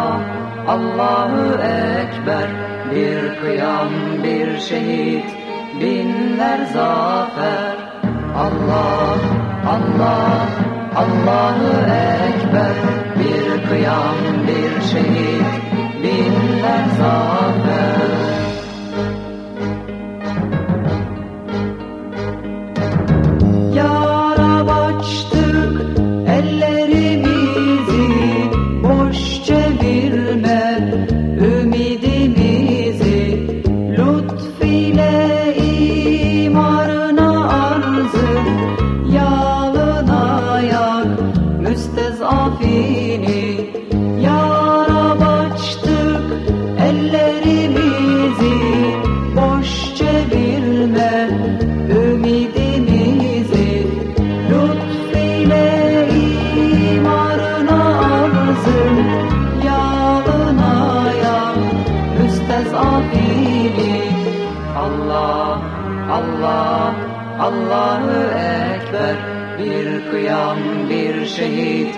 Allah, Allahu Ekber. Bir kıyam, bir şehit, binler zafer. Allah, Allah, Allahu Ekber. Bir kıyam, bir şehit, binler zafer. Ya Rab Allah Allahu Ekber. Bir kıyam bir şehit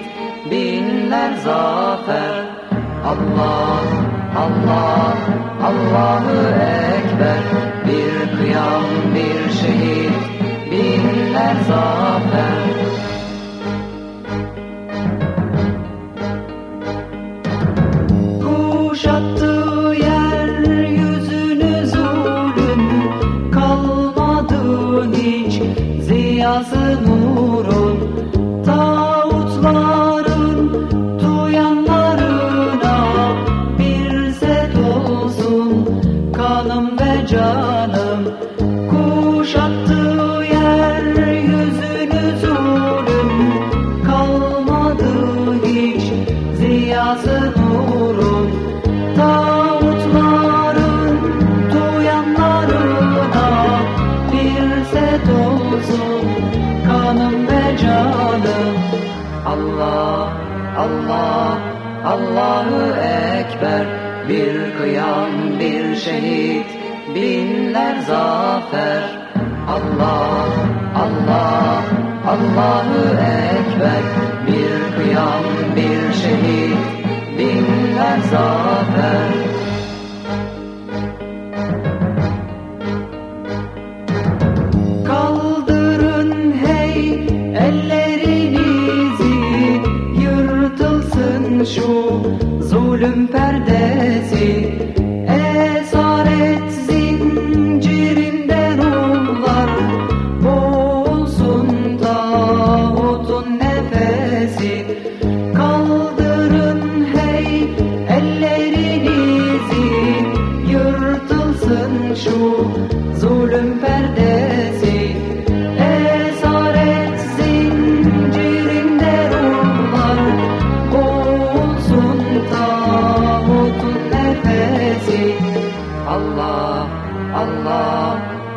binler zafer. Allah Allah Allahu canım. Kuşattığı yeryüzünü zulüm. Kalmadı hiç ziyası nurun. Tağutların duyanlarına Bir set olsun kanım ve canım. Allah Allah Allahu Ekber. Bir kıyam bir şehit binler zafer. Allah Allah Allahu Ekber. Bir kıyam bir şehit. Binler zafer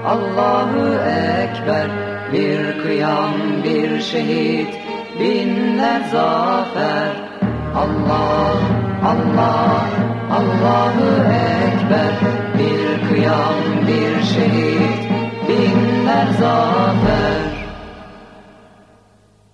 Allahu Ekber. Bir kıyam bir şehit binler zafer. Allah Allah Allahu Ekber. Bir kıyam bir şehit binler zafer